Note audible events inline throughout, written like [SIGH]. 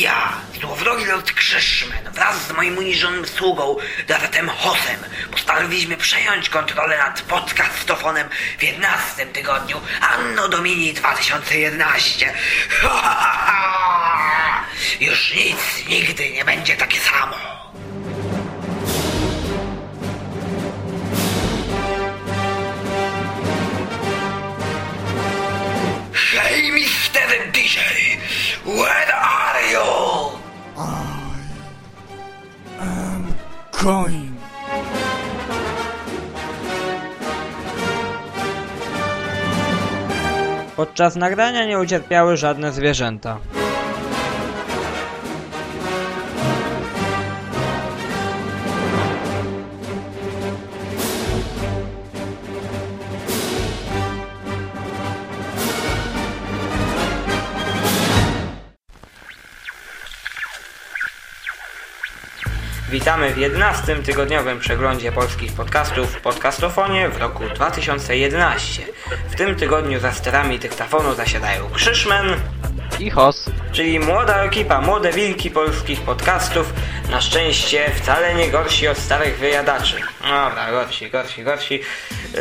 Ja, złowrogi Lord Krzyszmen, wraz z moim uniżonym sługą, Dawetem Hosem, postanowiliśmy przejąć kontrolę nad podcastofonem w 11 tygodniu Anno Domini 2011. Już nic nigdy nie będzie takie samo. DJ, where are you? Going. Podczas nagrania nie ucierpiały żadne zwierzęta. Witamy w 11 tygodniowym przeglądzie polskich podcastów w podcastofonie w roku 2011. W tym tygodniu za sterami dyktafonu zasiadają Krzyszmen, I Hos. czyli młoda ekipa, młode wilki polskich podcastów. Na szczęście wcale nie gorsi od starych wyjadaczy. Dobra, gorsi, gorsi, gorsi. Yy,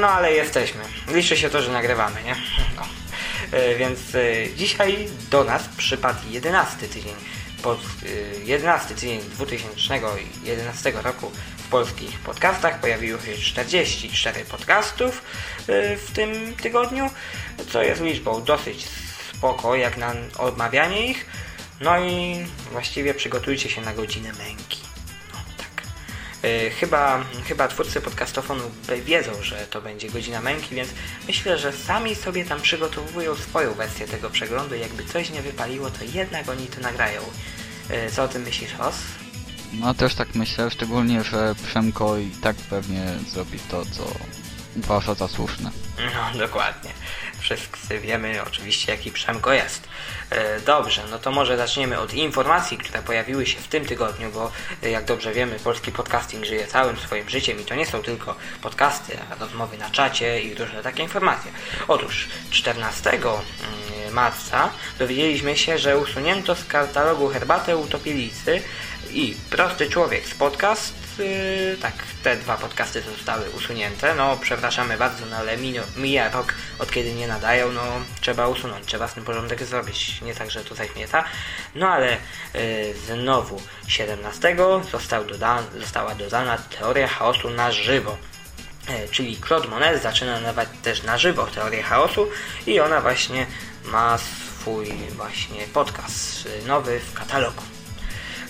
no ale jesteśmy. Liczy się to, że nagrywamy, nie? No. Yy, więc yy, dzisiaj do nas przypadł 11 tydzień. Pod, yy, 11 tydzień 2011 roku w polskich podcastach pojawiło się 44 podcastów yy, w tym tygodniu, co jest liczbą dosyć spoko jak na odmawianie ich. No i właściwie przygotujcie się na godzinę męki. Yy, chyba, chyba twórcy podcastofonu wiedzą, że to będzie godzina męki, więc myślę, że sami sobie tam przygotowują swoją wersję tego przeglądu. Jakby coś nie wypaliło, to jednak oni to nagrają. Yy, co o tym myślisz, Os? No też tak myślę, szczególnie, że Przemko i tak pewnie zrobi to, co uważa za słuszne. No, dokładnie. Wszyscy wiemy oczywiście, jaki Przemko jest. E, Dobrze, no to może zaczniemy od informacji, które pojawiły się w tym tygodniu, bo e, jak dobrze wiemy, polski podcasting żyje całym swoim życiem i to nie są tylko podcasty, a rozmowy na czacie i różne takie informacje. Otóż 14 mm, marca dowiedzieliśmy się, że usunięto z katalogu herbatę utopielicy i Prosty Człowiek z podcast. Yy, tak, te dwa podcasty zostały usunięte. No, przepraszamy bardzo, no ale minio, mija rok od kiedy nie nadają, no trzeba usunąć, trzeba z tym porządek zrobić. Nie tak, że to zaśmieca. No ale yy, znowu 17 został doda została dodana teoria chaosu na żywo. E, czyli Claude Monet zaczyna nadawać też na żywo teorię chaosu i ona właśnie ma swój właśnie podcast y, nowy w katalogu.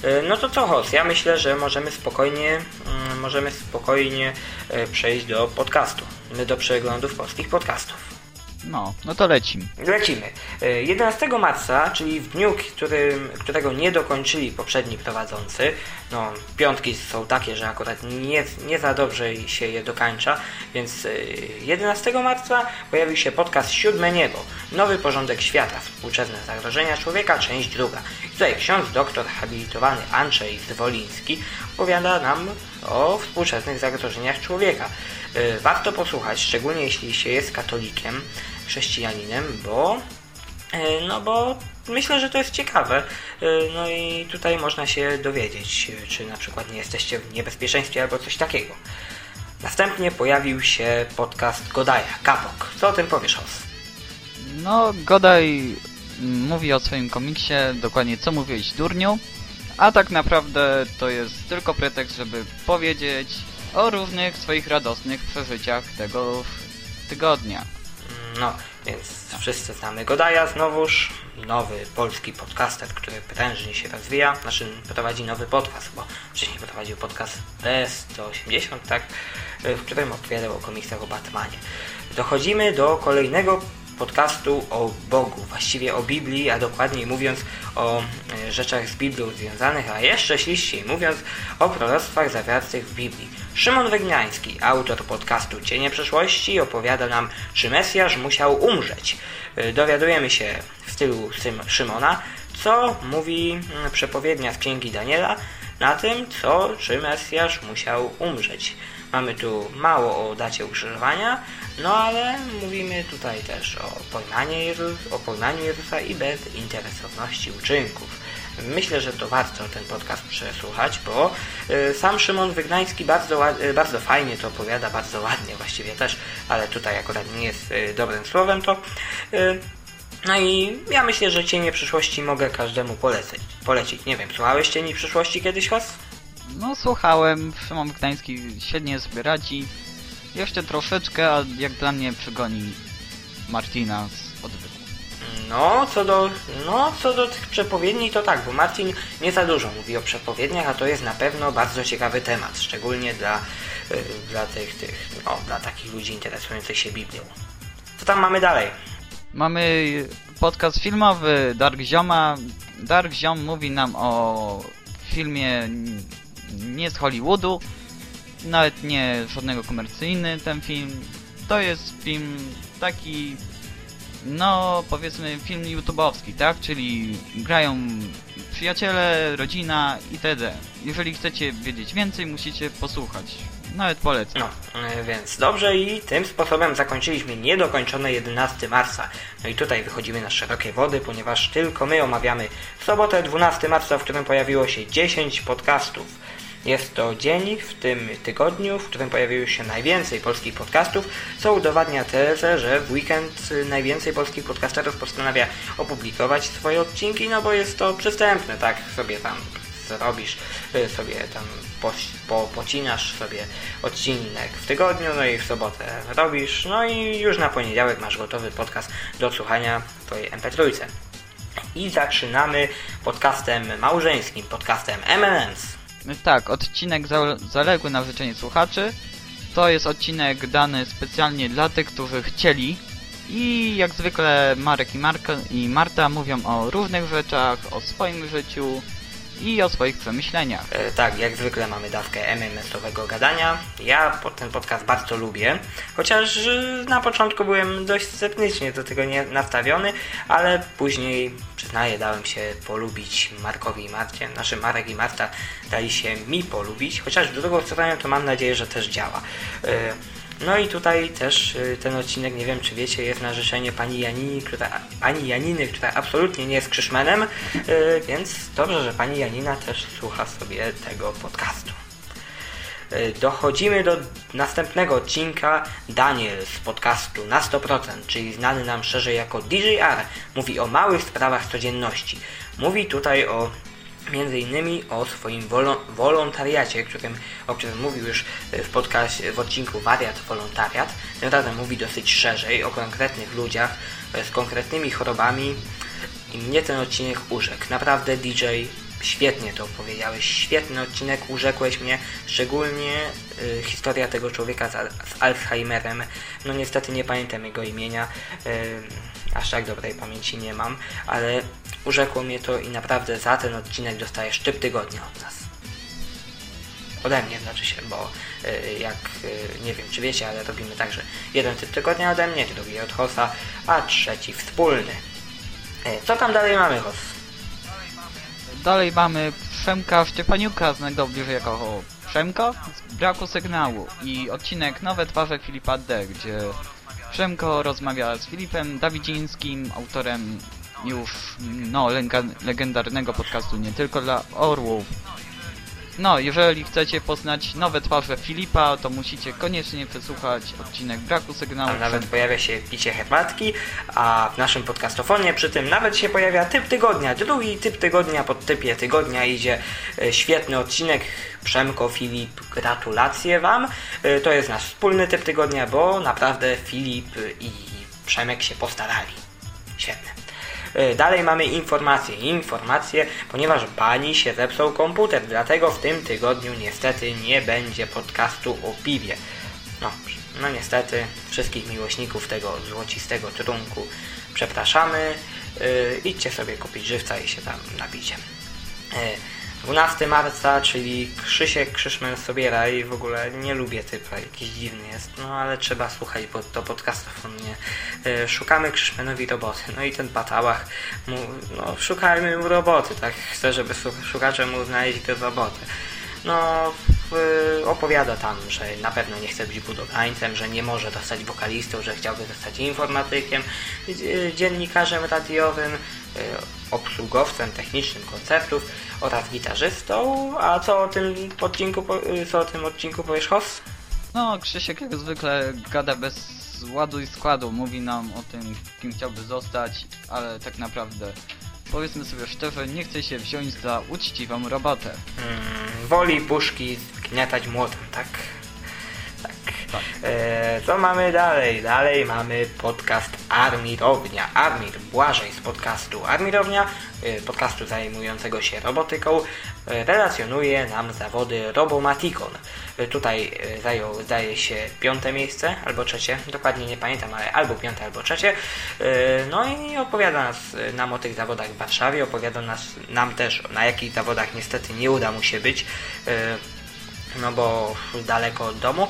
E, No to co Hos, ja myślę, że możemy spokojnie, mm, możemy spokojnie e, przejść do podcastu, do przeglądów polskich podcastów. No, no to lecimy. Lecimy. E, 11 marca, czyli w dniu, którym, którego nie dokończyli poprzedni prowadzący, no piątki są takie, że akurat nie, nie za dobrze się je dokańcza, więc e, 11 marca pojawił się podcast Siódme Niebo, nowy porządek świata, współczesne zagrożenia człowieka, część druga. I tutaj ksiądz doktor habilitowany Andrzej Zwoliński opowiada nam o współczesnych zagrożeniach człowieka. E, Warto posłuchać, szczególnie jeśli się jest katolikiem, chrześcijaninem, bo e, no bo myślę, że to jest ciekawe. E, No i tutaj można się dowiedzieć, czy na przykład nie jesteście w niebezpieczeństwie albo coś takiego. Następnie pojawił się podcast Godaja, Kapok. Co o tym powiesz, Os? No, Godaj mm, mówi o swoim komiksie, dokładnie co mówiłeś durniu, a tak naprawdę to jest tylko pretekst, żeby powiedzieć o różnych swoich radosnych przeżyciach tego tygodnia. No, więc wszyscy znamy Godaja znowuż, nowy polski podcaster, który prężnie się rozwija, znaczy prowadzi nowy podcast, bo wcześniej prowadził podcast B180, tak, w którym opowiadał o komiksach o Batmanie. Dochodzimy do kolejnego podcastu o Bogu, właściwie o Biblii, a dokładniej mówiąc o e, rzeczach z Biblią związanych, a jeszcze śliściej mówiąc o proroctwach zawartych w Biblii. Szymon Wegniański, autor podcastu Cienie Przeszłości, opowiada nam, czy Mesjasz musiał umrzeć. E, Dowiadujemy się w stylu Szymona, co mówi mm, przepowiednia z Księgi Daniela na tym, co, czy Mesjasz musiał umrzeć. Mamy tu mało o dacie ukrzyżowania, no ale mówimy tutaj też o pojmaniu, Jezus, o Jezusa i bezinteresowności uczynków. Myślę, że to warto ten podcast przesłuchać, bo y, sam Szymon Wygnański bardzo, y, bardzo fajnie to opowiada, bardzo ładnie właściwie też, ale tutaj akurat nie jest y, dobrym słowem to. No i ja myślę, że Cienie Przyszłości mogę każdemu polecić. polecić. Nie wiem, słuchałeś Cieni Przyszłości kiedyś, Hos? No słuchałem, Szymon Gdański świetnie sobie radzi. Jeszcze troszeczkę, a jak dla mnie przegoni Martina z odwyku. No, co do, no, co do tych przepowiedni to tak, bo Marcin nie za dużo mówi o przepowiedniach, a to jest na pewno bardzo ciekawy temat, szczególnie dla, y, dla tych, tych, no, dla takich ludzi interesujących się Biblią. Co tam mamy dalej? Mamy podcast filmowy Dark Zioma. Dark Ziom mówi nam o filmie nie z Hollywoodu, nawet nie żadnego komercyjny ten film. To jest film taki, no powiedzmy film YouTube'owski, tak? Czyli grają przyjaciele, rodzina itd. Jeżeli chcecie wiedzieć więcej, musicie posłuchać. Nawet polecam. No, y, więc dobrze i tym sposobem zakończyliśmy niedokończone 11 marca. No i tutaj wychodzimy na szerokie wody, ponieważ tylko my omawiamy sobotę 12 marca, w którym pojawiło się 10 podcastów. Jest to dzień w tym tygodniu, w którym pojawiło się najwięcej polskich podcastów, co udowadnia tezę, że w weekend najwięcej polskich podcasterów postanawia opublikować swoje odcinki, no bo jest to przystępne, tak sobie tam zrobisz, y, sobie tam po, po, pocinasz sobie odcinek w tygodniu, no i w sobotę robisz, no i już na poniedziałek masz gotowy podcast do słuchania w twojej MP3. I zaczynamy podcastem małżeńskim, podcastem M&M's. Tak, odcinek za zaległy na życzenie słuchaczy. To jest odcinek dany specjalnie dla tych, którzy chcieli. I jak zwykle Marek i, Marka, i Marta mówią o różnych rzeczach, o swoim życiu i o swoich przemyśleniach. E, tak, jak zwykle mamy dawkę MMS-owego gadania. Ja ten podcast bardzo lubię, chociaż e, na początku byłem dość sceptycznie do tego nie nastawiony, ale później, przyznaję, dałem się polubić Markowi i Marcie. Naszy Marek i Marta dali się mi polubić, chociaż w drugą stronę to mam nadzieję, że też działa. E, No i tutaj też y, ten odcinek, nie wiem czy wiecie, jest na życzenie pani Janini, która, pani Janiny, która absolutnie nie jest krzyszmenem, y, więc dobrze, że pani Janina też słucha sobie tego podcastu. Y, Dochodzimy do następnego odcinka. Daniel z podcastu na 100%, czyli znany nam szerzej jako DJR, mówi o małych sprawach codzienności. Mówi tutaj o między innymi o swoim wolo- wolontariacie, którym, o którym mówił już y, w podcaście, w odcinku Wariat Wolontariat. Tym razem mówi dosyć szerzej o konkretnych ludziach y, z konkretnymi chorobami i mnie ten odcinek urzekł. Naprawdę DJ świetnie to opowiedziałeś, świetny odcinek, urzekłeś mnie, szczególnie y, historia tego człowieka z, z Alzheimerem. No niestety nie pamiętam jego imienia, y, aż tak dobrej pamięci nie mam, ale urzekło mnie to i naprawdę za ten odcinek dostajesz typ tygodnia od nas. Ode mnie znaczy się, bo y, jak y, nie wiem czy wiecie, ale robimy tak, że jeden typ tygodnia ode mnie, drugi od Hosa, a trzeci wspólny. Y, Co tam dalej mamy, Hos? Dalej mamy Przemka Szczepaniuka, znanego bliżej jako Przemko z braku sygnału i odcinek Nowe twarze Filipa D, gdzie Przemko rozmawia z Filipem Dawidzińskim, autorem już no, legendarnego podcastu nie tylko dla orłów. No, jeżeli chcecie poznać nowe twarze Filipa, to musicie koniecznie przesłuchać odcinek braku sygnału. Tam nawet pojawia się picie herbatki, a w naszym podcastofonie przy tym nawet się pojawia typ tygodnia. Drugi typ tygodnia pod typie tygodnia idzie e, świetny odcinek. Przemko, Filip, gratulacje Wam. E, To jest nasz wspólny typ tygodnia, bo naprawdę Filip i Przemek się postarali. Świetne. E, Dalej mamy informacje. Informacje, ponieważ pani się zepsuł komputer, dlatego w tym tygodniu niestety nie będzie podcastu o piwie. No, no niestety wszystkich miłośników tego złocistego trunku przepraszamy. Yy, idźcie sobie kupić żywca i się tam napicie. Yy, 12 marca, czyli Krzysiek Krzyszmen Sobiera i w ogóle nie lubię typa, jakiś dziwny jest, no ale trzeba słuchać, bo to podcastofon nie. Yy, szukamy Krzyszmenowi roboty, no i ten patałach, mu, no szukajmy mu roboty, tak chcę, żeby szukacze mu znaleźli tę robotę. No, opowiada tam, że na pewno nie chce być budowlańcem, że nie może zostać wokalistą, że chciałby zostać informatykiem, dziennikarzem radiowym, obsługowcem technicznym koncertów oraz gitarzystą. A co o tym odcinku, y, co o tym odcinku powiesz, Hoss? No, Krzysiek jak zwykle gada bez ładu i składu, mówi nam o tym, kim chciałby zostać, ale tak naprawdę, powiedzmy sobie szczerze, nie chce się wziąć za uczciwą robotę. Mm, woli puszki zgniatać młotem, tak? Tak. E, co mamy dalej? Dalej mamy podcast Armirownia. Armir Błażej z podcastu Armirownia, e, podcastu zajmującego się robotyką, e, relacjonuje nam zawody Robomaticon. Tutaj zajął, zdaje się, piąte miejsce albo trzecie, dokładnie nie pamiętam, ale albo piąte, albo trzecie. No i opowiada nas, nam o tych zawodach w Warszawie, opowiada nas, nam też, na jakich zawodach niestety nie uda mu się być. No bo daleko od domu.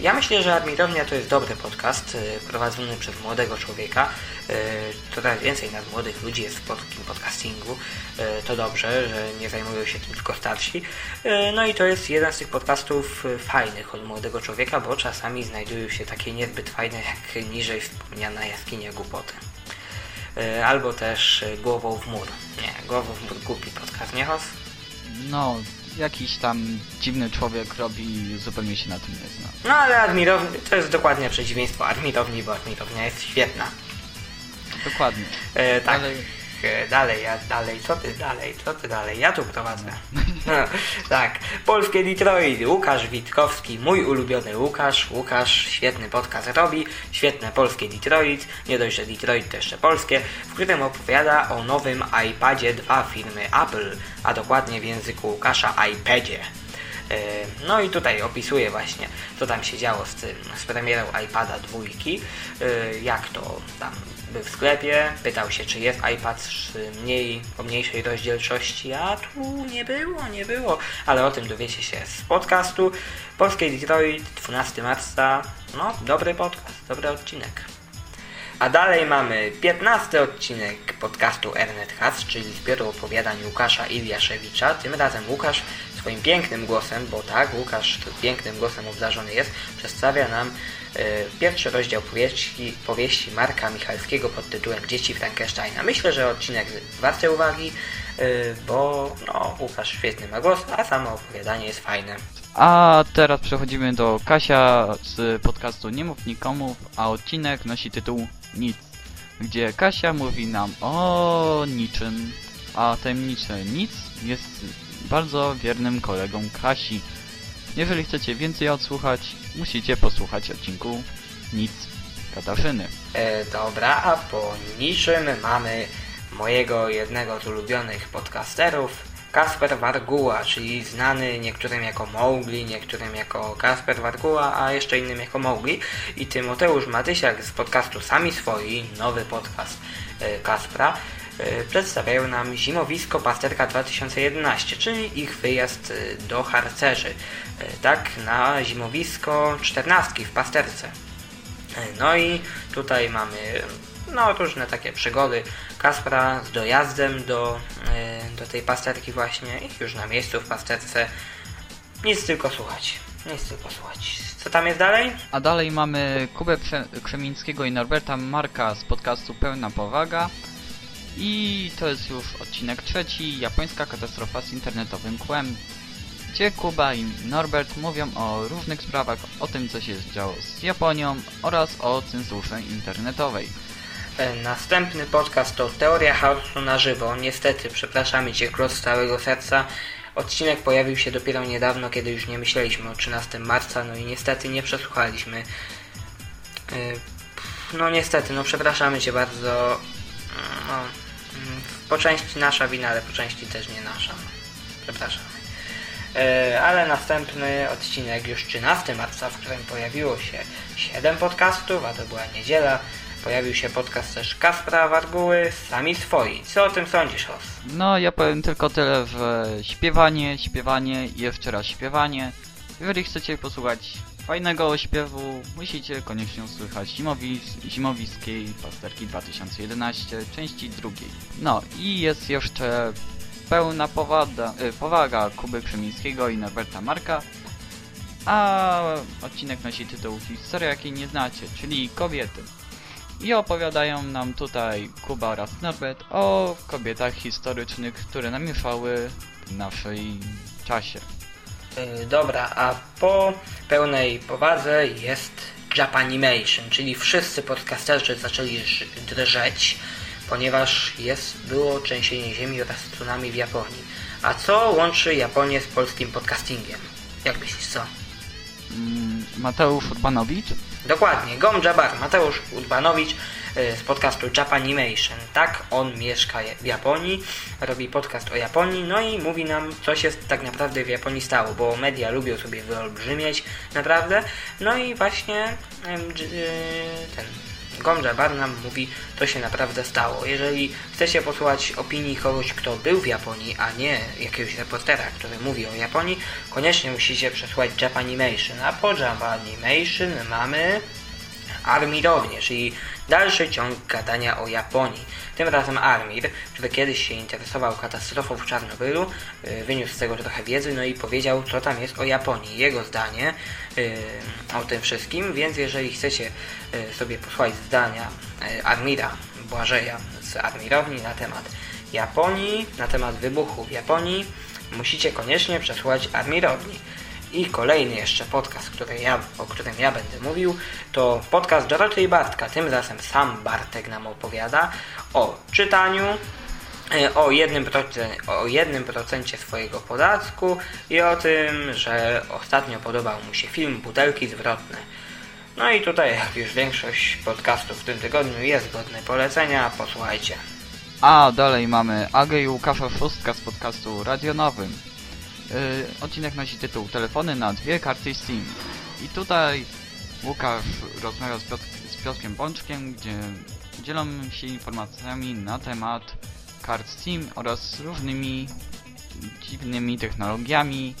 Ja myślę, że Admirownia to jest dobry podcast y, prowadzony przez młodego człowieka. Y, Coraz więcej nas młodych ludzi jest w polskim podcastingu. Y, To dobrze, że nie zajmują się tym tylko starsi. Y, No i to jest jeden z tych podcastów y, fajnych od młodego człowieka, bo czasami znajdują się takie niezbyt fajne jak niżej wspomniana jaskinia głupoty. Y, Albo też y, głową w mur. Nie, głową w mur głupi podcast, nie Hos? No, jakiś tam dziwny człowiek robi, zupełnie się na tym nie zna. No ale admirowni to jest dokładnie przeciwieństwo admirowni, bo admirownia jest świetna. Dokładnie. E, tak. Dalej. E, dalej, ja dalej, co ty dalej, co ty dalej? Ja tu prowadzę. [LAUGHS] No, tak. Polskie Detroit, Łukasz Witkowski, mój ulubiony Łukasz. Łukasz świetny podcast robi, świetne polskie Detroit, nie dość, że Detroit to jeszcze polskie, w którym opowiada o nowym iPadzie 2 firmy Apple, a dokładnie w języku Łukasza iPadzie. E, No i tutaj opisuje właśnie, co tam się działo z tym, z premierą iPada dwójki, e, jak to tam w sklepie, pytał się, czy jest iPad mniej, o mniejszej rozdzielczości, a tu nie było, nie było, ale o tym dowiecie się z podcastu. Polskie Detroit, 12 marca, no dobry podcast, dobry odcinek. A dalej mamy 15 odcinek podcastu Ernet Hac, czyli zbioru opowiadań Łukasza Iliaszewicza. Tym razem Łukasz swoim pięknym głosem, bo tak, Łukasz pięknym głosem obdarzony jest, przedstawia nam e, pierwszy rozdział powieści, powieści Marka Michalskiego pod tytułem Dzieci Frankensteina. Myślę, że odcinek warty uwagi, e, bo no, Łukasz świetny ma głos, a samo opowiadanie jest fajne. A teraz przechodzimy do Kasia z podcastu Nie mów a odcinek nosi tytuł Nic, gdzie Kasia mówi nam o niczym, a tajemnicze nic jest bardzo wiernym kolegą Kasi. Jeżeli chcecie więcej odsłuchać, musicie posłuchać odcinku Nic Katarzyny. E, dobra, a po niczym mamy mojego jednego z ulubionych podcasterów, Kasper Warguła, czyli znany niektórym jako Mowgli, niektórym jako Kasper Warguła, a jeszcze innym jako Mowgli. I Tymoteusz Matysiak z podcastu Sami Swoi, nowy podcast e, Kaspra, e, przedstawiają nam zimowisko Pasterka 2011, czyli ich wyjazd e, do harcerzy. Tak, na zimowisko czternastki w Pasterce. No i tutaj mamy no, różne takie przygody Kaspra z dojazdem do, e, do tej pasterki właśnie i już na miejscu w pasterce nic tylko słuchać. Nic tylko słuchać. Co tam jest dalej? A dalej mamy Kubę Krzemińskiego i Norberta Marka z podcastu Pełna Powaga. I to jest już odcinek trzeci, japońska katastrofa z internetowym kłem, gdzie Kuba i Norbert mówią o różnych sprawach, o tym co się działo z Japonią oraz o cenzurze internetowej. E, Następny podcast to Teoria Chaosu na żywo. Niestety, przepraszamy Cię, Kros z całego serca. Odcinek pojawił się dopiero niedawno, kiedy już nie myśleliśmy o 13 marca, no i niestety nie przesłuchaliśmy. E, No niestety, no przepraszamy Cię bardzo. No, mm, po części nasza wina, ale po części też nie nasza. No. Przepraszamy. E, Ale następny odcinek już 13 marca, w którym pojawiło się 7 podcastów, a to była niedziela. Pojawił się podcast też Kaspra Warguły, sami swoi. Co o tym sądzisz, Os? No, ja powiem tylko tyle, że śpiewanie, śpiewanie i jeszcze raz śpiewanie. Jeżeli chcecie posłuchać fajnego śpiewu, musicie koniecznie usłychać zimowis zimowiskiej pasterki 2011, części drugiej. No i jest jeszcze pełna powada, y, powaga Kuby Krzemińskiego i Norberta Marka, a odcinek nosi tytuł Historia jakiej nie znacie, czyli kobiety. I opowiadają nam tutaj Kuba oraz Norbert o kobietach historycznych, które namieszały w naszej czasie. Yy, dobra, a po pełnej powadze jest Japanimation, czyli wszyscy podcasterzy zaczęli drżeć, ponieważ jest, było trzęsienie ziemi oraz tsunami w Japonii. A co łączy Japonię z polskim podcastingiem? Jak myślisz, co? Mm, Mateusz Urbanowicz? Dokładnie, Gom Jabar, Mateusz Urbanowicz y, z podcastu Japanimation. Tak, on mieszka w Japonii, robi podcast o Japonii, no i mówi nam, co się tak naprawdę w Japonii stało, bo media lubią sobie wyolbrzymieć, naprawdę. No i właśnie y, ten Gom Jabar nam mówi, co się naprawdę stało. Jeżeli chcecie posłuchać opinii kogoś, kto był w Japonii, a nie jakiegoś reportera, który mówi o Japonii, koniecznie musicie przesłuchać Japanimation. A po Japanimation mamy Armirownię, czyli dalszy ciąg gadania o Japonii. Tym razem Armir, który kiedyś się interesował katastrofą w Czarnobylu, y, wyniósł z tego trochę wiedzy, no i powiedział, co tam jest o Japonii. Jego zdanie y, o tym wszystkim, więc jeżeli chcecie y, sobie posłuchać zdania Armira Błażeja z Armirowni na temat Japonii, na temat wybuchu w Japonii, musicie koniecznie przesłuchać Armirowni. I kolejny jeszcze podcast, który ja, o którym ja będę mówił, to podcast Doroty i Bartka. Tym razem sam Bartek nam opowiada o czytaniu, e, o jednym, proce- o jednym procencie swojego podatku i o tym, że ostatnio podobał mu się film Butelki Zwrotne. No i tutaj, jak już większość podcastów w tym tygodniu jest godne polecenia, posłuchajcie. A dalej mamy Agę i Łukasza Szóstka z podcastu radionowym. Yy, odcinek nosi tytuł Telefony na dwie karty SIM. I tutaj Łukasz rozmawia z, Piotr- z Piotrkiem Bączkiem, gdzie dzielą się informacjami na temat kart SIM oraz różnymi dziwnymi technologiami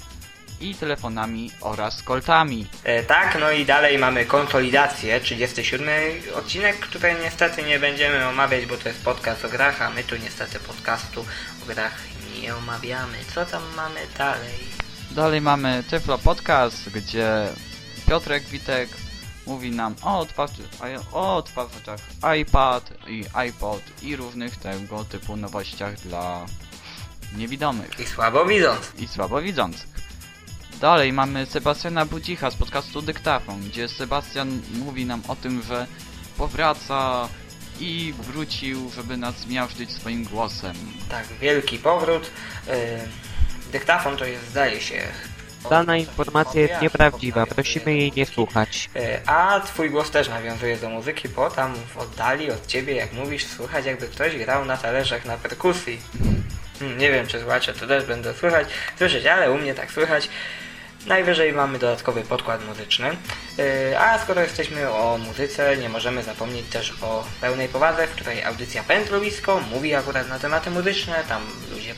i telefonami oraz koltami. E, tak, no i dalej mamy konsolidację, 37 odcinek, który niestety nie będziemy omawiać, bo to jest podcast o grach, a my tu niestety podcastu o grach nie omawiamy. Co tam mamy dalej? Dalej mamy Tyflo Podcast, gdzie Piotrek Witek mówi nam o, odtwarzy, o odtwarzaczach iPad i iPod i różnych tego typu nowościach dla niewidomych I słabo widząc. i słabowidzących. Dalej mamy Sebastiana Budzicha z podcastu Dyktafon, gdzie Sebastian mówi nam o tym, że powraca i wrócił, żeby nas zmiażdżyć swoim głosem. Tak, wielki powrót. E, dyktafon to jest, zdaje się... Dana informacja jest nieprawdziwa, prosimy jej nie słuchać. E, A twój głos też nawiązuje do muzyki, bo tam w oddali od ciebie, jak mówisz, słychać jakby ktoś grał na talerzach na perkusji. Hmm, Nie wiem, czy słuchacze to też będą słychać, słyszeć, ale u mnie tak słychać. Najwyżej mamy dodatkowy podkład muzyczny. Yy, A skoro jesteśmy o muzyce, nie możemy zapomnieć też o pełnej powadze, w której audycja Pętlowisko mówi akurat na tematy muzyczne. Tam ludzie,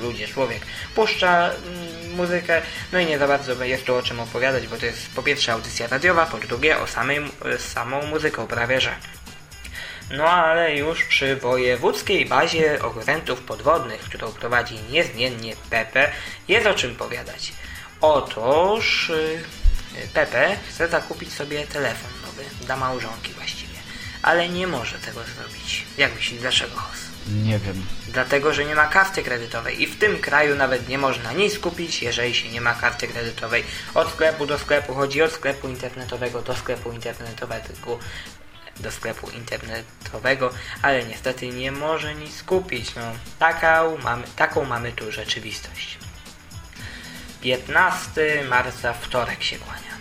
ludzie człowiek puszcza mm, muzykę, no i nie za bardzo jest tu o czym opowiadać, bo to jest po pierwsze audycja radiowa, po drugie o samej, z samą muzyką prawie że. No ale już przy wojewódzkiej bazie okrętów podwodnych, którą prowadzi niezmiennie Pepe, jest o czym powiadać. Otóż y, Pepe chce zakupić sobie telefon nowy, dla małżonki właściwie, ale nie może tego zrobić. Jak myślisz, dlaczego Hos? Nie wiem. Dlatego, że nie ma karty kredytowej i w tym kraju nawet nie można nic kupić, jeżeli się nie ma karty kredytowej. Od sklepu do sklepu chodzi od sklepu internetowego do sklepu internetowego do sklepu internetowego, ale niestety nie może nic kupić. No, taką mamy, taką mamy tu rzeczywistość. 15 marca, wtorek się kłania.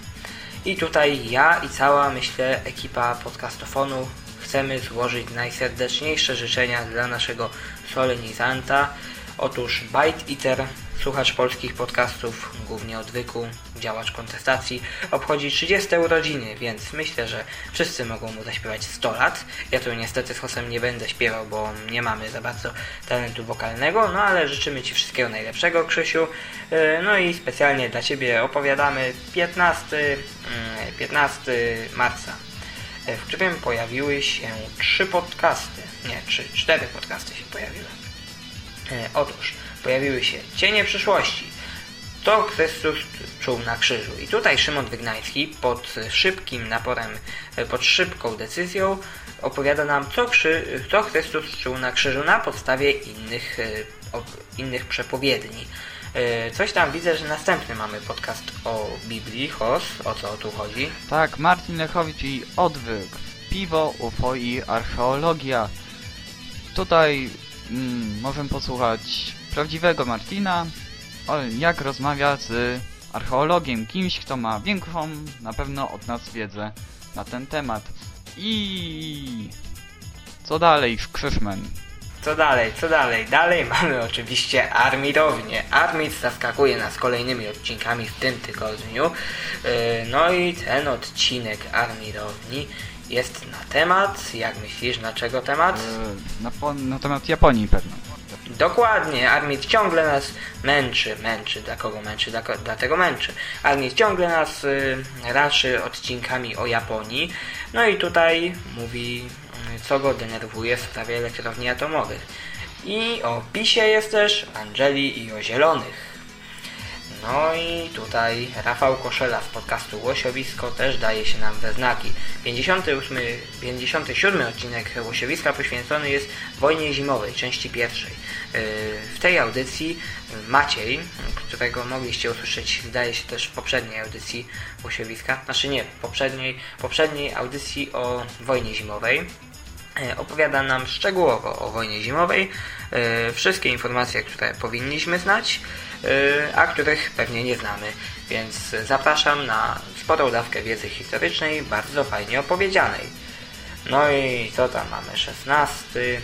I tutaj ja i cała, myślę, ekipa podcastofonu chcemy złożyć najserdeczniejsze życzenia dla naszego solenizanta. Otóż Bite Eater, słuchacz polskich podcastów, głównie odwyku, działacz kontestacji, obchodzi 30 urodziny, więc myślę, że wszyscy mogą mu zaśpiewać 100 lat. Ja tu niestety z Hosem nie będę śpiewał, bo nie mamy za bardzo talentu wokalnego, no ale życzymy Ci wszystkiego najlepszego, Krzysiu. Yy, No i specjalnie dla Ciebie opowiadamy 15, mm, 15 marca w którym pojawiły się trzy podcasty. Nie, trzy, cztery podcasty się pojawiły. E, Otóż pojawiły się Cienie przyszłości. to Chrystus czuł na krzyżu. I tutaj Szymon Wygnański pod szybkim naporem, pod szybką decyzją opowiada nam, co, krzy, co Chrystus czuł na krzyżu na podstawie innych, e, innych przepowiedni. E, Coś tam widzę, że następny mamy podcast o Biblii, Hos, o co tu chodzi. Tak, Martin Lechowicz i Odwyk, Piwo, UFO i Archeologia. Tutaj mm, możemy posłuchać prawdziwego Martina, jak rozmawia z archeologiem, kimś, kto ma większą na pewno od nas wiedzę na ten temat. I co dalej w Krzyszmen? Co dalej, co dalej? Dalej mamy oczywiście Armirownię. Armit zaskakuje nas kolejnymi odcinkami w tym tygodniu. Yy, No i ten odcinek Armirowni jest na temat, jak myślisz, na czego temat? E, Na, na temat Japonii pewno. Dokładnie, Armit ciągle nas męczy, męczy, dla kogo męczy, dla, dlatego męczy. Armit ciągle nas y, raszy odcinkami o Japonii, no i tutaj mówi, y, co go denerwuje w sprawie elektrowni atomowych. I o PiSie jest też, Angeli i o zielonych. No i tutaj Rafał Koszela z podcastu Łosiowisko też daje się nam we znaki. 58, 57 odcinek Łosiowiska poświęcony jest wojnie zimowej, części pierwszej. Yy, W tej audycji Maciej, którego mogliście usłyszeć, zdaje się też w poprzedniej audycji Łosiowiska, znaczy nie, poprzedniej, poprzedniej audycji o wojnie zimowej, E, opowiada nam szczegółowo o wojnie zimowej, e, wszystkie informacje, które powinniśmy znać, a których pewnie nie znamy, więc zapraszam na sporą dawkę wiedzy historycznej, bardzo fajnie opowiedzianej. No i co tam mamy? 16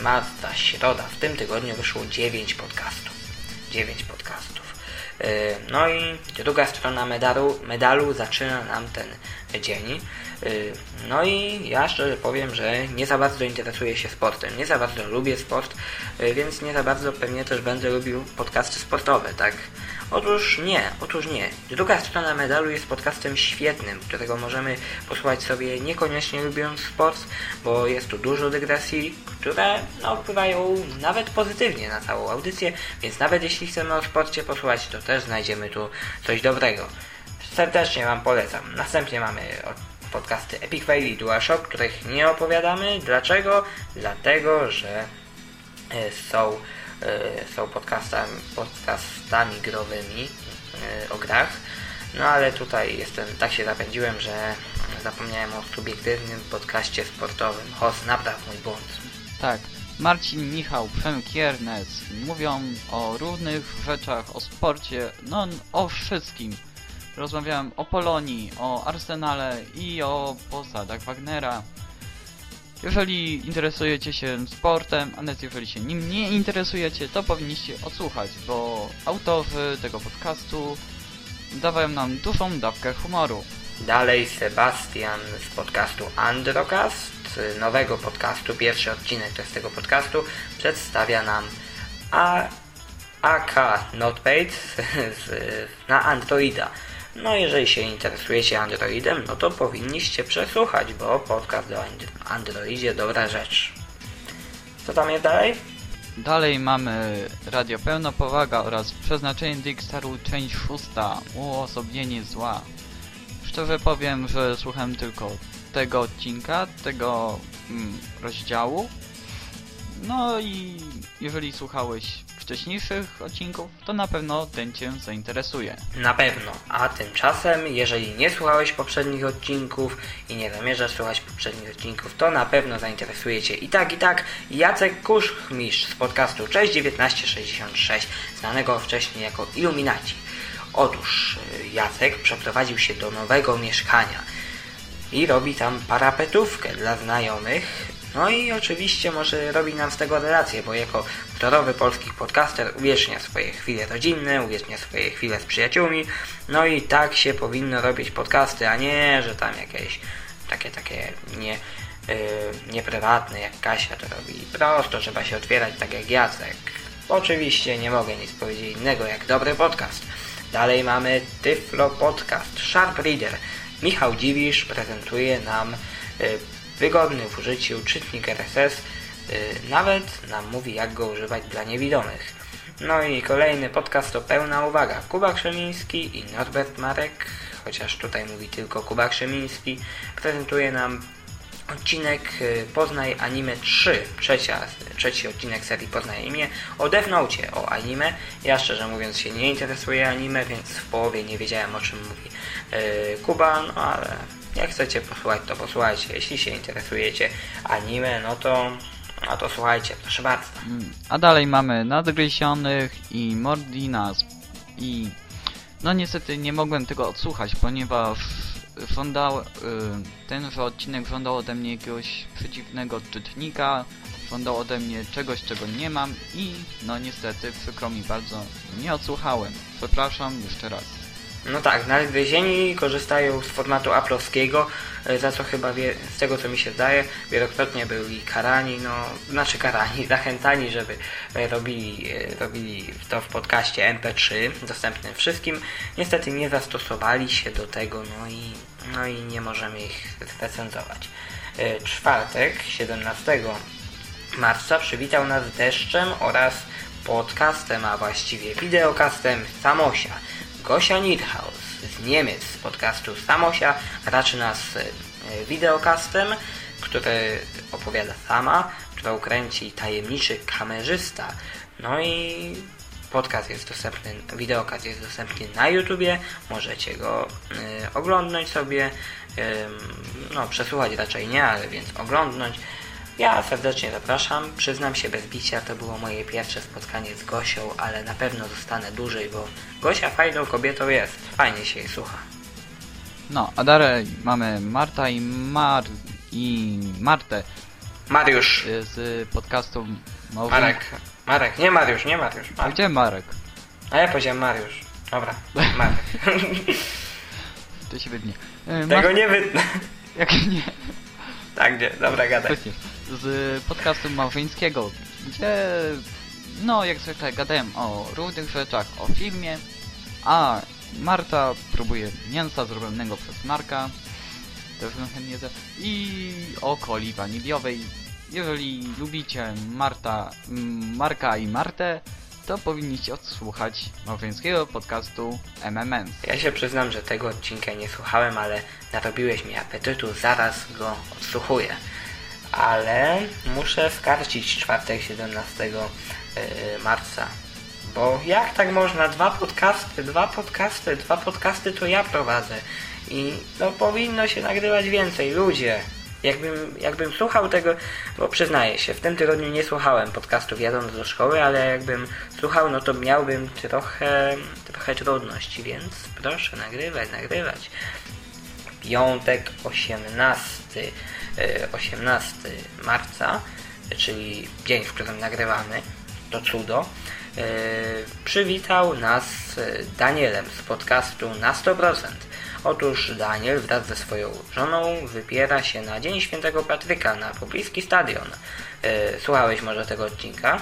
marca, środa. W tym tygodniu wyszło 9 podcastów. 9 podcastów. E, No i druga strona medalu, medalu zaczyna nam ten dzień. E, No i ja szczerze powiem, że nie za bardzo interesuję się sportem, nie za bardzo lubię sport, e, więc nie za bardzo pewnie też będę lubił podcasty sportowe, tak? Otóż nie, otóż nie. Druga strona medalu jest podcastem świetnym, którego możemy posłuchać sobie niekoniecznie lubiąc sport, bo jest tu dużo dygresji, które no, wpływają nawet pozytywnie na całą audycję, więc nawet jeśli chcemy o sporcie posłuchać, to też znajdziemy tu coś dobrego. Serdecznie Wam polecam. Następnie mamy podcasty Epic Fail i DualShock, których nie opowiadamy. Dlaczego? Dlatego, że e, są, e, są podcastami, podcastami growymi e, o grach. No ale tutaj jestem, tak się zapędziłem, że zapomniałem o subiektywnym podcaście sportowym. Host, napraw mój błąd. Tak, Marcin, Michał, Przemek Jernes mówią o różnych rzeczach, o sporcie, no o wszystkim. Rozmawiałem o Polonii, o Arsenale i o posadach Wagnera. Jeżeli interesujecie się sportem, a nawet jeżeli się nim nie interesujecie, to powinniście odsłuchać, bo autorzy tego podcastu dawają nam dużą dawkę humoru. Dalej Sebastian z podcastu Androcast, nowego podcastu, pierwszy odcinek to z tego podcastu, przedstawia nam A AK Notepad [LAUGHS] na Androida. No jeżeli się interesujecie Androidem, no to powinniście przesłuchać, bo podcast o And- Androidzie dobra rzecz. Co tam jest dalej? Dalej mamy Radio Pełna Powaga oraz Przeznaczenie Dixtaru część szósta Uosobienie zła. Szczerze powiem, że słuchałem tylko tego odcinka, tego mm, rozdziału. No i jeżeli słuchałeś wcześniejszych odcinków, to na pewno ten Cię zainteresuje. Na pewno. A tymczasem, jeżeli nie słuchałeś poprzednich odcinków i nie zamierzasz słuchać poprzednich odcinków, to na pewno zainteresuje Cię i tak, i tak Jacek Kuszmisz z podcastu Cześć 1966, znanego wcześniej jako Illuminaci. Otóż y, Jacek przeprowadził się do nowego mieszkania i robi tam parapetówkę dla znajomych. No i oczywiście może robi nam z tego relację, bo jako wtorowy polski podcaster uwiecznia swoje chwile rodzinne, uwiecznia swoje chwile z przyjaciółmi. No i tak się powinno robić podcasty, a nie, że tam jakieś takie, takie nie, yy, nieprywatne jak Kasia to robi. Prosto trzeba się otwierać tak jak Jacek. Oczywiście nie mogę nic powiedzieć innego jak dobry podcast. Dalej mamy Tyflo Podcast Sharp Reader. Michał Dziwisz prezentuje nam y, wygodny w użyciu czytnik RSS. Y, nawet nam mówi jak go używać dla niewidomych. No i kolejny podcast to Pełna Uwaga. Kuba Krzemiński i Norbert Marek, chociaż tutaj mówi tylko Kuba Krzemiński, prezentuje nam odcinek y, Poznaj Anime 3, trzecia, trzeci odcinek serii Poznaj Anime o Death Note, o anime. Ja szczerze mówiąc się nie interesuję anime, więc w połowie nie wiedziałem o czym mówi yy, Kuba, no ale jak chcecie posłuchać, to posłuchajcie. Jeśli się interesujecie anime, no to, no to słuchajcie, proszę bardzo. Mm, A dalej mamy Nadgryzionych i Mordinas i no niestety nie mogłem tego odsłuchać, ponieważ żądał, y, tenże odcinek żądał ode mnie jakiegoś przeciwnego czytnika, żądał ode mnie czegoś, czego nie mam i no niestety przykro mi bardzo, nie odsłuchałem. Przepraszam jeszcze raz. No tak, nadgryzieni korzystają z formatu aplowskiego, e, za co chyba wie, z tego co mi się zdaje, wielokrotnie byli karani, no, znaczy karani, [LAUGHS] zachęcani, żeby e, robili, e, robili to w podcaście MP3, dostępnym wszystkim. Niestety nie zastosowali się do tego, no i, no i nie możemy ich zrecenzować. Czwartek, 17 marca przywitał nas deszczem oraz podcastem, a właściwie wideokastem Samosia. Gosia Nidhaus z Niemiec z podcastu Samosia raczy nas e, wideokastem, który opowiada sama, którą kręci tajemniczy kamerzysta. No i podcast jest dostępny, wideokast jest dostępny na YouTubie, możecie go y, oglądnąć sobie, ym, no przesłuchać raczej nie, ale więc oglądnąć. Ja serdecznie zapraszam. Przyznam się bez bicia, to było moje pierwsze spotkanie z Gosią, ale na pewno zostanę dłużej, bo Gosia fajną kobietą jest. Fajnie się jej słucha. No, a dalej mamy Marta i Mar i Martę Mariusz. z podcastu Małżyn- Marek. Marek. Nie Mariusz, nie Mariusz. A Marek. Gdzie Marek? A ja powiedziałem Mariusz. Dobra, Marek. [LAUGHS] To się wydnie. Y, Tego Mar- nie wytnę. [LAUGHS] Jak nie? Tak, gdzie? Dobra, gadaj. Z podcastu małżeńskiego, gdzie no jak zwykle gadałem o różnych rzeczach, o filmie, a Marta próbuje mięsa zrobionego przez Marka, też bym chętnie za... i o coli waniliowej. Jeżeli lubicie Marta, Marka i Martę, to powinniście odsłuchać małżeńskiego podcastu MMM. Ja się przyznam, że tego odcinka nie słuchałem, ale narobiłeś mi apetytu, zaraz go odsłuchuję. Ale muszę skarcić czwartek 17 yy, marca. Bo jak tak można? Dwa podcasty, dwa podcasty, dwa podcasty to ja prowadzę. I no powinno się nagrywać więcej, ludzie. Jakbym, jakbym słuchał tego, bo przyznaję się, w tym tygodniu nie słuchałem podcastów jadąc do szkoły, ale jakbym słuchał, no to miałbym trochę, trochę trudności, więc proszę nagrywać, nagrywać. Piątek 18, e, 18 marca, czyli dzień, w którym nagrywamy, to cudo, e, przywitał nas Danielem z podcastu na 100%. Otóż Daniel wraz ze swoją żoną wybiera się na Dzień Świętego Patryka na pobliski stadion. E, Słuchałeś może tego odcinka?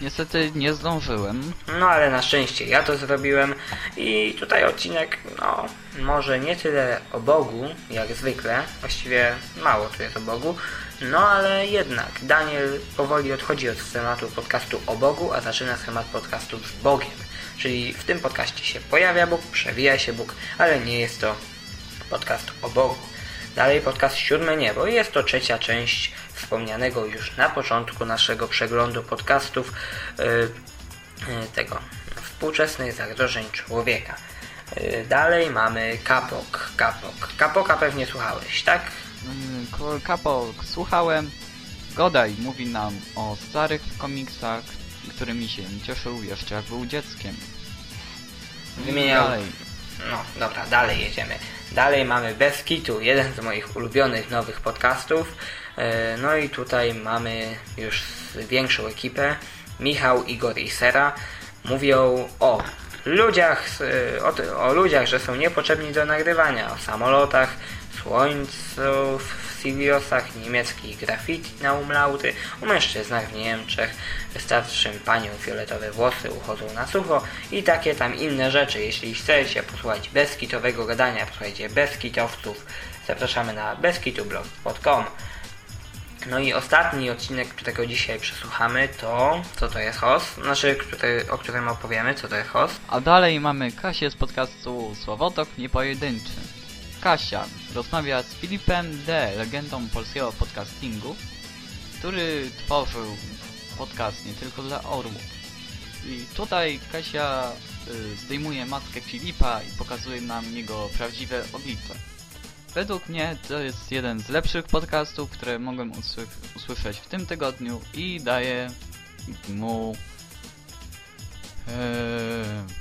Niestety nie zdążyłem, No ale na szczęście ja to zrobiłem i tutaj odcinek, no może nie tyle o Bogu, jak zwykle, właściwie mało tu jest o Bogu, no ale jednak Daniel powoli odchodzi od tematu podcastu o Bogu, a zaczyna temat podcastu z Bogiem. Czyli w tym podcaście się pojawia Bóg, przewija się Bóg, ale nie jest to podcast o Bogu. Dalej podcast Siódme Niebo jest to trzecia część wspomnianego już na początku naszego przeglądu podcastów yy, yy, tego współczesnych zagrożeń człowieka. Yy, dalej mamy Kapok. Kapok. Kapoka pewnie słuchałeś, tak? Mm, Ko- Kapo słuchałem. Godaj mówi nam o starych komiksach, którymi się cieszył jeszcze jak był dzieckiem. Wymieniał Dalej. No, dobra, dalej jedziemy. Dalej mamy Bez Kitu, jeden z moich ulubionych nowych podcastów. E, No i tutaj mamy już większą ekipę. Michał, Igor i Sera mówią o ludziach, z- o, o ludziach, że są niepotrzebni do nagrywania, o samolotach, słońcu, w Siriusach, niemieckich graffiti na umlauty, o mężczyznach w Niemczech, wystarczym paniom fioletowe włosy uchodzą na sucho i takie tam inne rzeczy. Jeśli chcecie posłuchać bezkitowego gadania, posłuchajcie bezkitowców, zapraszamy na bezkitoblog.com. No i ostatni odcinek, którego dzisiaj przesłuchamy, to co to jest host? Znaczy, który, o którym opowiemy, co to jest host. A dalej mamy Kasię z podcastu Słowotok Niepojedynczy. Kasia rozmawia z Filipem D., legendą polskiego podcastingu, który tworzył podcast nie tylko dla orłów. I tutaj Kasia y, zdejmuje maskę Filipa i pokazuje nam jego prawdziwe oblicze. Według mnie to jest jeden z lepszych podcastów, które mogłem usły usłyszeć w tym tygodniu i daję mu... Eee,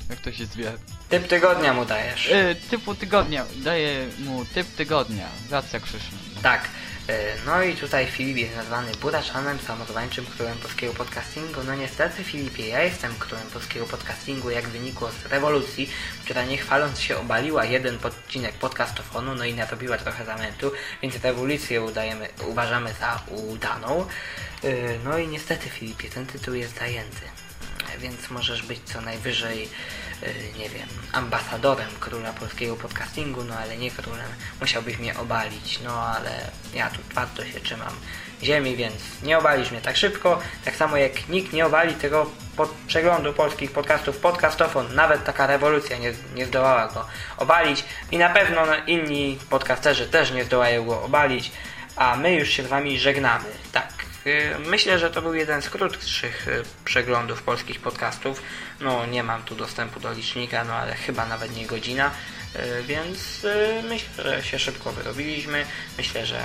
jak to się zwie? Typ tygodnia mu dajesz. E, typu tygodnia. Daję mu typ tygodnia. Racja Krzysztof. Tak. E, No i tutaj Filip jest nazwany buraczanem, samozwańczym królem polskiego podcastingu. No niestety Filipie, ja jestem królem polskiego podcastingu, jak wynikło z rewolucji, która nie chwaląc się obaliła jeden odcinek podcastofonu, no i narobiła trochę zamętu, więc rewolucję udajemy, uważamy za udaną. E, No i niestety Filipie, ten tytuł jest zajęty. Więc możesz być co najwyżej, nie wiem, ambasadorem króla polskiego podcastingu, no ale nie królem. Musiałbyś mnie obalić, no ale ja tu twardo się trzymam ziemi, więc nie obalisz mnie tak szybko. Tak samo jak nikt nie obali tego pod przeglądu polskich podcastów podcastofon. Nawet taka rewolucja nie, nie zdołała go obalić i na pewno no, inni podcasterzy też nie zdołają go obalić, a my już się z wami żegnamy. Tak. Y, Myślę, że to był jeden z krótszych y, przeglądów polskich podcastów. No, nie mam tu dostępu do licznika, no ale chyba nawet nie godzina, y, więc myślę, że się szybko wyrobiliśmy. Myślę, że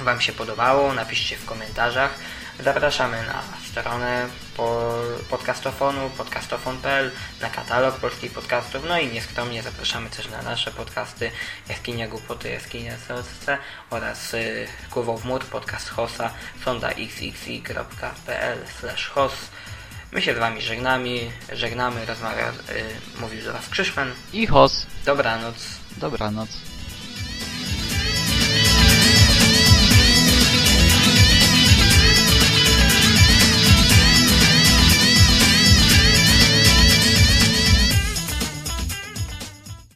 Wam się podobało. Napiszcie w komentarzach. Zapraszamy na stronę po podcastofonu, podcastofon.pl, na katalog polskich podcastów, no i nieskromnie zapraszamy też na nasze podcasty Jaskinia Głupoty, Jaskinia COC oraz y, Głową w Mur, podcast Hosa, sonda xxi.pl slash hos. My się z Wami żegnamy, żegnamy, rozmawia, y, mówił do Was Krzyszman. I hos. Dobranoc. Dobranoc.